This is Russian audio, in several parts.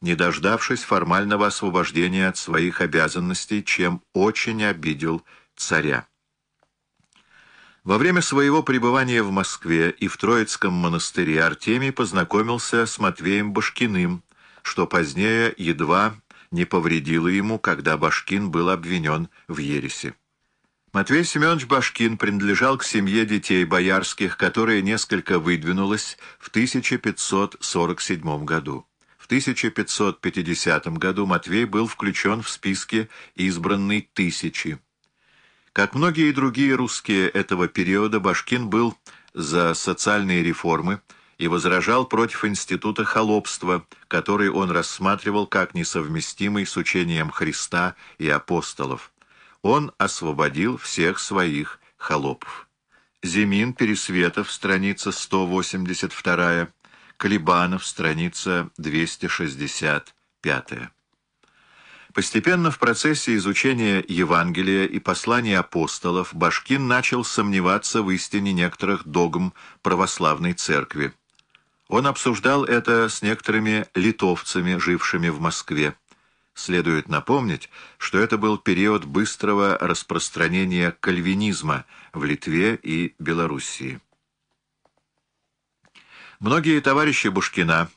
не дождавшись формального освобождения от своих обязанностей, чем очень обидел царя. Во время своего пребывания в Москве и в Троицком монастыре Артемий познакомился с Матвеем Башкиным, что позднее едва не повредило ему, когда Башкин был обвинен в ересе. Матвей Семенович Башкин принадлежал к семье детей боярских, которая несколько выдвинулась в 1547 году. В 1550 году Матвей был включен в списки избранной тысячи. Как многие другие русские этого периода, Башкин был за социальные реформы и возражал против института холопства, который он рассматривал как несовместимый с учением Христа и апостолов он освободил всех своих холопов. Зимин, Пересветов, страница 182, Колебанов, страница 265. Постепенно в процессе изучения Евангелия и посланий апостолов Башкин начал сомневаться в истине некоторых догм православной церкви. Он обсуждал это с некоторыми литовцами, жившими в Москве. Следует напомнить, что это был период быстрого распространения кальвинизма в Литве и Белоруссии. Многие товарищи Бушкина,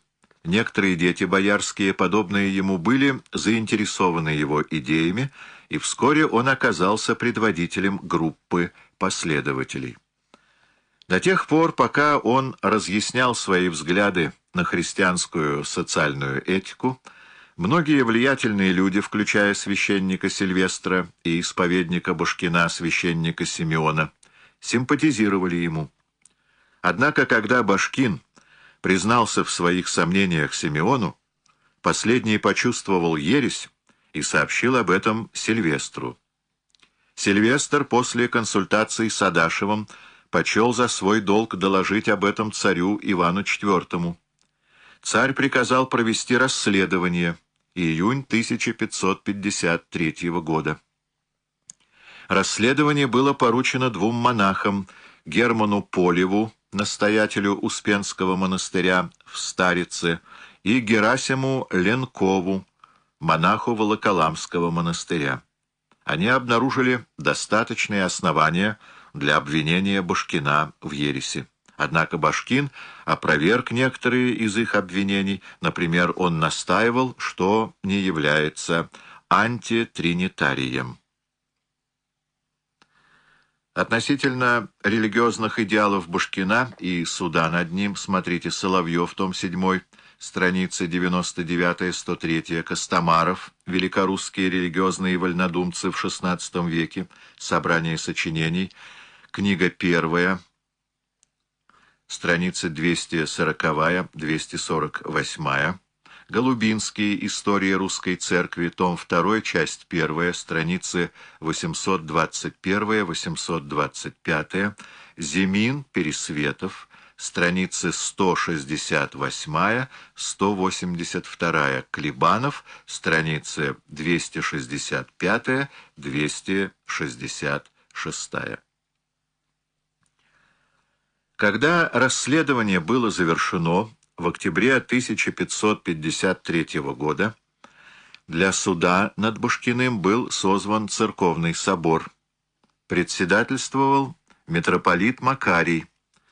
некоторые дети боярские, подобные ему, были заинтересованы его идеями, и вскоре он оказался предводителем группы последователей. До тех пор, пока он разъяснял свои взгляды на христианскую социальную этику, Многие влиятельные люди, включая священника Сильвестра и исповедника Башкина, священника Симеона, симпатизировали ему. Однако, когда Башкин признался в своих сомнениях Симеону, последний почувствовал ересь и сообщил об этом Сильвестру. Сильвестр после консультаций с Адашевым почел за свой долг доложить об этом царю Ивану IV. Царь приказал провести расследование – июнь 1553 года. Расследование было поручено двум монахам, Герману Полеву, настоятелю Успенского монастыря в Старице, и Герасиму Ленкову, монаху Волоколамского монастыря. Они обнаружили достаточные основания для обвинения Башкина в ересе. Однако Башкин опроверг некоторые из их обвинений. Например, он настаивал, что не является антитринитарием. Относительно религиозных идеалов Башкина и суда над ним смотрите Соловьев, том 7, страницы 99-103, Костомаров, великорусские религиозные вольнодумцы в XVI веке, собрание сочинений, книга первая, страницы 240-248, Голубинский, История русской церкви, том 2, часть 1, страницы 821-825, Зимин, Пересветов, страницы 168-182, Клебанов, страницы 265-266. Когда расследование было завершено в октябре 1553 года, для суда над Башкиным был созван церковный собор. Председательствовал митрополит Макарий,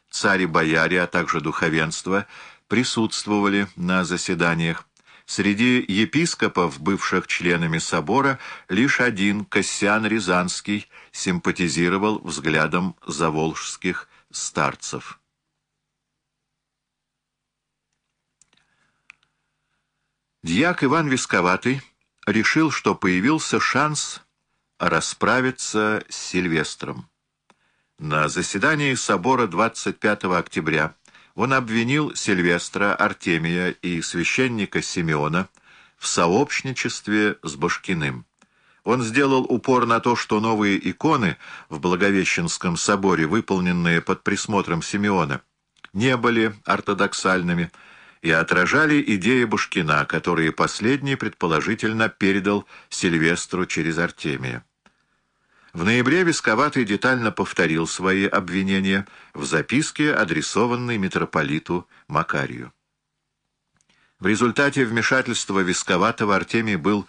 цари бояре, а также духовенство присутствовали на заседаниях. Среди епископов, бывших членами собора, лишь один, Кассиан Рязанский, симпатизировал взглядом заволжских старцев. Дьяк Иван Висковатый решил, что появился шанс расправиться с Сильвестром. На заседании собора 25 октября он обвинил Сильвестра, Артемия и священника Симеона в сообщничестве с Башкиным. Он сделал упор на то, что новые иконы в Благовещенском соборе, выполненные под присмотром Симеона, не были ортодоксальными и отражали идеи Бушкина, которые последний предположительно передал Сильвестру через Артемия. В ноябре Висковатый детально повторил свои обвинения в записке, адресованной митрополиту Макарию. В результате вмешательства Висковатого Артемий был